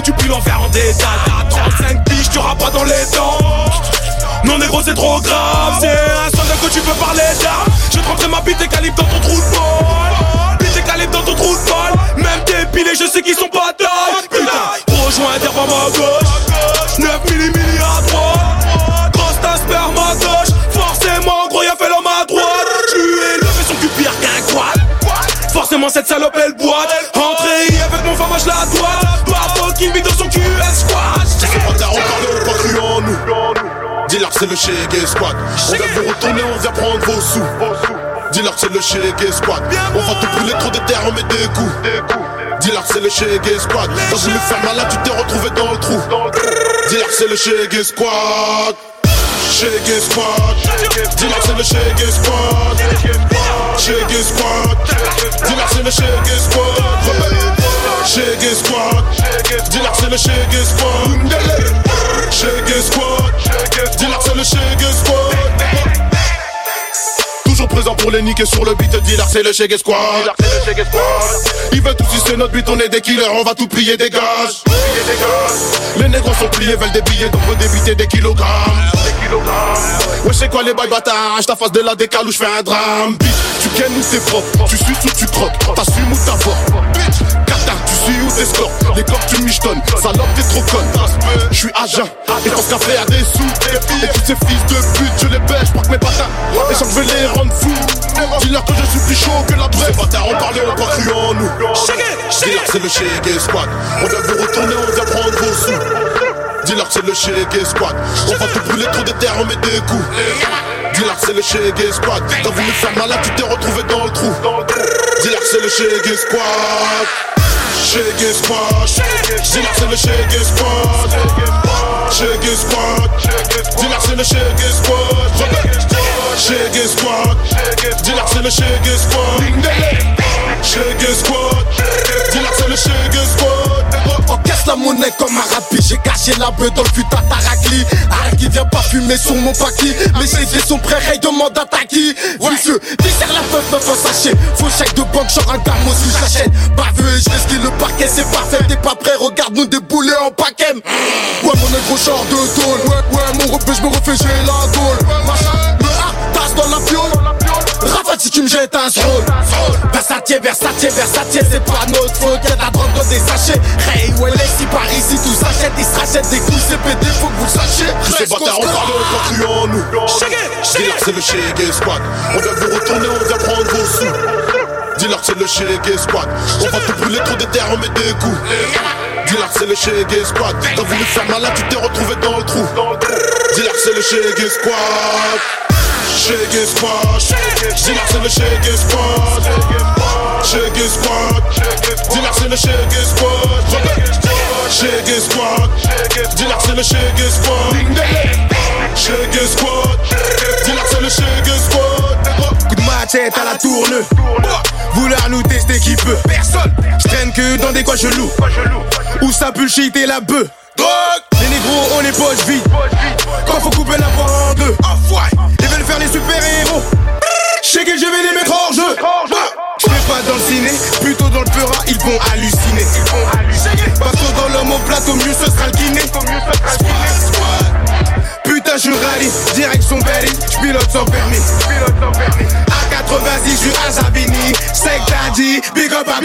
négro tu puis l'enfer en détail. T'as 35 piges tu pas dans les dents. Non négro c'est trop grave. C'est un soldat que tu peux parler d'armes Je te ma bite et calibre dans ton trou de balle Bite et calibre dans ton trou de balle Même tes pilés je sais qu'ils sont pas taille Putain Rejoins par ma gauche. 9 milli à droite. Grosse ta sperme à gauche. Forcément gros y'a fait l'homme à droite. Tu es levé son cul pire qu'un quad. Forcément cette salope elle c'est le Shege Squad On vient vous retourner, on vient prendre vos sous Dis-leur c'est le Shege Squad On va te brûler trop de terre, on met des coups Dis-leur c'est le Shege Squad T'as voulu faire malade, tu t'es retrouvé dans le trou Dis-leur c'est le Shege Squad Shege Squad Dis-leur c'est le Shege Squad Shege Squad Dis-leur c'est le Shege Squad Shege Squad Dis-leur c'est le Shege Squad Shake Squad Dis-leur c'est le Shake Squad Toujours présent pour les niquer sur le beat Dis-leur c'est le Shake Squad Ils veulent tous sucer notre but, on est des killers On va tout plier, dégage Les négros sont pliés, veulent des billets Donc faut débiter des kilogrammes. Ouais c'est quoi les bails bâtards ta face de la décale où je fais un drame. Bitch, tu kennes ou t'es propre? Tu suis ou tu croques T'assumes ou t'avortes corps tu michetonnes Salope t'es trop conne Je suis agent. Et ton café a des sous Et tous ces fils de pute je les baisse Je que mes patins. Et je veux les rendre fous. Dis-leur que je suis plus chaud que la brève Ces bâtards ont parlé, on pas cru en nous Dis-leur c'est le Shege Squad. On vient vous retourner, on vient prendre vos sous. Dis-leur c'est le Shege Squad. On va te brûler trop de terre, on met des coups. Dis-leur c'est le Shege Squad. T'as voulu faire malade, tu t'es retrouvé dans le trou. Dis-leur c'est le Shege Squad Shege Squad. Dis-leur c'est le Shege Squad. Shege Squad. Dis-leur c'est le Shege Squad. Shege Squad. Dis-leur c'est le Shege Squad. Shege Squad. Dis-leur c'est le Shege Squad. Encaisse la monnaie comme un rapide J'ai caché la beuh dans le taracli Arrête qui vient pas fumer sur mon paquet Mes CD sont prêts, Ray demande à Taki Vicieux, viscère la peuf, meuf en sachet. Faut chèque de banque, genre un gamo si je l'achète. Baveux, je le parquet, c'est parfait T'es pas prêt, regarde-nous débouler en paquet. Ouais mon négro genre de tôle Ouais, ouais, mon repère, je me refais, j'ai la gaule Machin, me tasse dans la piole. Rafale si tu me jettes un sol Versatier, Versatier, Versatier C'est pas notre faute, y'a de la drogue dans des sachets. Hey, ouais, si par ici tout s'achète Ils se rachètent des coups, c'est pété, faut que vous le sachiez. Ces bâtards on parle, on cru en nous. Dis-leur c'est le Shege Squad. On vient vous retourner, on vient prendre vos sous Dis-leur c'est le Shege Squad. On va te brûler trop de terre, on met des coups. Dis-leur c'est le Shege Squad. T'as voulu faire malade, tu t'es retrouvé dans le trou. Dis-leur c'est le Shege Squad. Shake Squad. Dis-leur c'est le Shake Squad. Shake Squad. Dis-leur c'est le Shake Squad. Shake Squad. Dis-leur c'est le Shake Squad Machette à la tourne. Vouloir nous tester qui peut. Personne. Je traîne que dans des quoi je loue Où ça bullshit et la bœuf. Les négros ont les poches vides Quand faut couper la voix en deux. Ils veulent faire les super-héros. Chez que je vais les mettre hors jeu. Je fais pas dans le ciné, plutôt dans le peura, ils vont halluciner. Parce que dans l'homme au plateau, mieux ce sera le kiné. Putain je rallye, direction Berry, je pilote sans permis 90, je à c'est que t'as dit, big up à